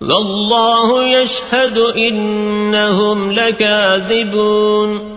والله يشهد إنهم لكاذبون